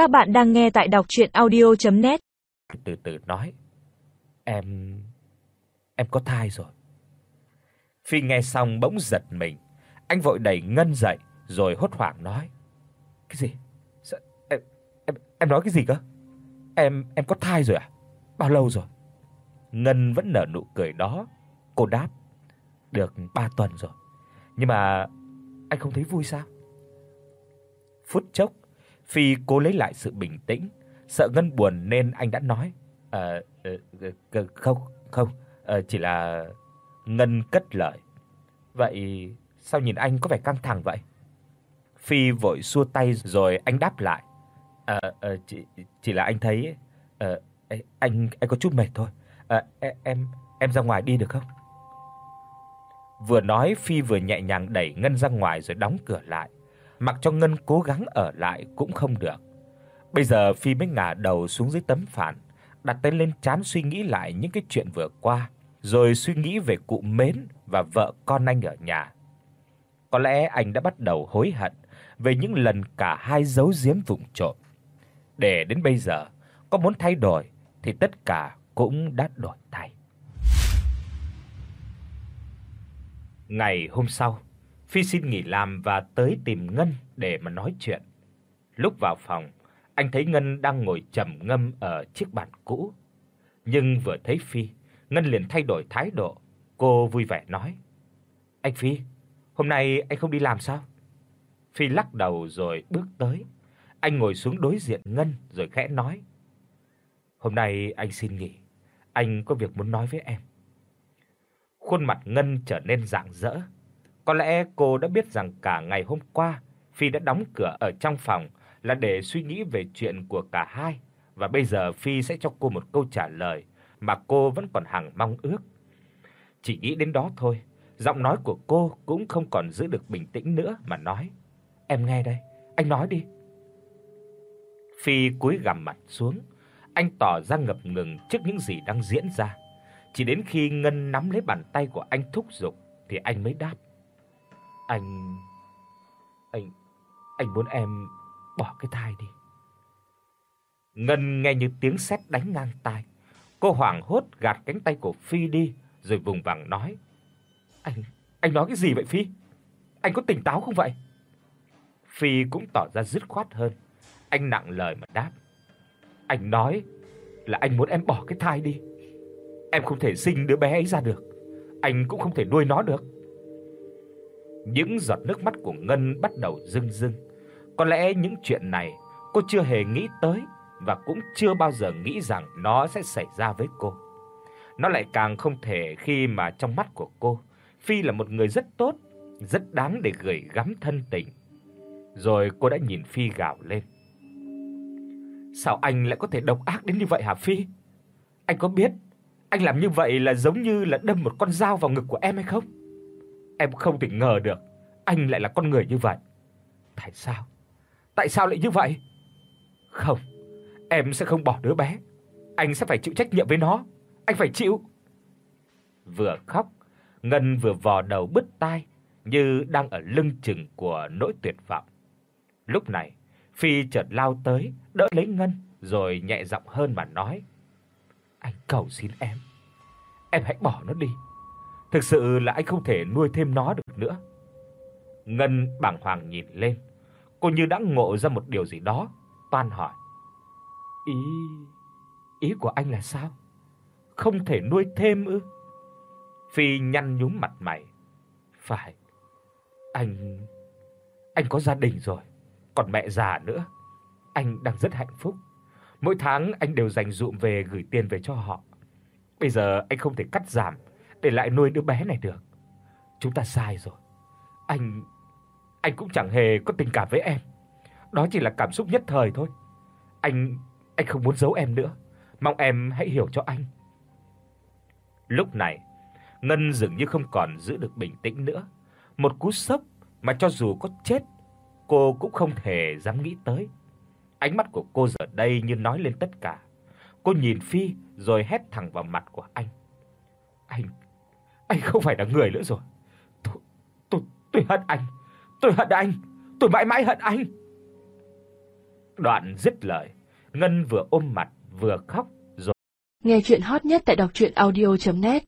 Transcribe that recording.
Các bạn đang nghe tại đọc audio net Từ từ nói, "Em em có thai rồi." Phi nghe xong bỗng giật mình, anh vội đẩy Ngân dậy rồi hốt hoảng nói: "Cái gì? Sao em em em nói cái gì cơ? Em em có thai rồi à? Bao lâu rồi?" Ngân vẫn nở nụ cười đó, cô đáp: "Được 3 tuần rồi. Nhưng mà anh không thấy vui sao?" Phút chốc, Phi cố lấy lại sự bình tĩnh, sợ Ngân buồn nên anh đã nói: "Ờ uh, không, không, uh, chỉ là Ngân cất lời. Vậy sao nhìn anh có vẻ căng thẳng vậy?" Phi vội xua tay rồi anh đáp lại: "Ờ uh, uh, chỉ chỉ là anh thấy ờ uh, anh anh có chút mệt thôi. À, em em ra ngoài đi được không?" Vừa nói Phi vừa nhẹ nhàng đẩy Ngân ra ngoài rồi đóng cửa lại mặc cho Ngân cố gắng ở lại cũng không được. Bây giờ Phi mới ngả đầu xuống dưới tấm phản, đặt tay lên trán suy nghĩ lại những cái chuyện vừa qua, rồi suy nghĩ về cụ Mến và vợ con anh ở nhà. Có lẽ anh đã bắt đầu hối hận về những lần cả hai giấu giếm vụng trộm. Để đến bây giờ, có muốn thay đổi thì tất cả cũng đã đổi thay. Ngày hôm sau, Phi xin nghỉ làm và tới tìm Ngân để mà nói chuyện. Lúc vào phòng, anh thấy Ngân đang ngồi trầm ngâm ở chiếc bàn cũ. Nhưng vừa thấy Phi, Ngân liền thay đổi thái độ, cô vui vẻ nói: "Anh Phi, hôm nay anh không đi làm sao?" Phi lắc đầu rồi bước tới. Anh ngồi xuống đối diện Ngân rồi khẽ nói: "Hôm nay anh xin nghỉ, anh có việc muốn nói với em." Khuôn mặt Ngân trở nên rạng rỡ. Có lẽ cô đã biết rằng cả ngày hôm qua Phi đã đóng cửa ở trong phòng là để suy nghĩ về chuyện của cả hai và bây giờ Phi sẽ cho cô một câu trả lời mà cô vẫn còn hằng mong ước. Chỉ nghĩ đến đó thôi, giọng nói của cô cũng không còn giữ được bình tĩnh nữa mà nói: "Em nghe đây, anh nói đi." Phi cúi gằm mặt xuống, anh tỏ ra ngập ngừng trước những gì đang diễn ra. Chỉ đến khi Ngân nắm lấy bàn tay của anh thúc giục thì anh mới đáp: anh anh anh muốn em bỏ cái thai đi. Ngân nghe như tiếng sét đánh ngang tai. Cô hoảng hốt gạt cánh tay của Phi đi rồi vùng vằng nói: "Anh anh nói cái gì vậy Phi? Anh có tỉnh táo không vậy?" Phi cũng tỏ ra dứt khoát hơn. Anh nặng lời mà đáp: "Anh nói là anh muốn em bỏ cái thai đi. Em không thể sinh đứa bé ấy ra được, anh cũng không thể nuôi nó được." Những giọt nước mắt của Ngân bắt đầu rưng rưng. Có lẽ những chuyện này cô chưa hề nghĩ tới và cũng chưa bao giờ nghĩ rằng nó sẽ xảy ra với cô. Nó lại càng không thể khi mà trong mắt của cô, Phi là một người rất tốt, rất đáng để gửi gắm thân tình. Rồi cô đã nhìn Phi gào lên. Sao anh lại có thể độc ác đến như vậy hả Phi? Anh có biết anh làm như vậy là giống như là đâm một con dao vào ngực của em hay không? Em không thể ngờ được anh lại là con người như vậy. Tại sao? Tại sao lại như vậy? Không, em sẽ không bỏ đứa bé. Anh sẽ phải chịu trách nhiệm với nó. Anh phải chịu. Vừa khóc, Ngân vừa vò đầu bứt tai như đang ở lưng chừng của nỗi tuyệt vọng. Lúc này, Phi chợt lao tới, đỡ lấy Ngân rồi nhẹ giọng hơn mà nói: "Anh cầu xin em, em hãy bỏ nó đi. Thực sự là anh không thể nuôi thêm nó được nữa." Ngân bàng hoàng nhìn lên, cô như đã ngộ ra một điều gì đó, toan hỏi: "Ý ý của anh là sao? Không thể nuôi thêm ư?" Phi nhăn nhúm mặt mày. "Phải, anh anh có gia đình rồi, còn mẹ già nữa. Anh đang rất hạnh phúc. Mỗi tháng anh đều dành dụm về gửi tiền về cho họ. Bây giờ anh không thể cắt giảm để lại nuôi đứa bé này được. Chúng ta sai rồi. Anh anh cũng chẳng hề có tình cảm với em. Đó chỉ là cảm xúc nhất thời thôi. Anh anh không muốn giấu em nữa. Mong em hãy hiểu cho anh." Lúc này, Ngân dường như không còn giữ được bình tĩnh nữa. Một cú sốc mà cho dù có chết, cô cũng không thể dám nghĩ tới. Ánh mắt của cô giờ đây như nói lên tất cả. Cô nhìn Phi rồi hét thẳng vào mặt của anh. "Anh anh không phải là người nữa rồi. Tôi tôi tôi hận anh. Tôi hận anh. Tôi mãi mãi hận anh." Đoạn dứt lời, Ngân vừa ôm mặt vừa khóc rồi. Nghe truyện hot nhất tại doctruyenaudio.net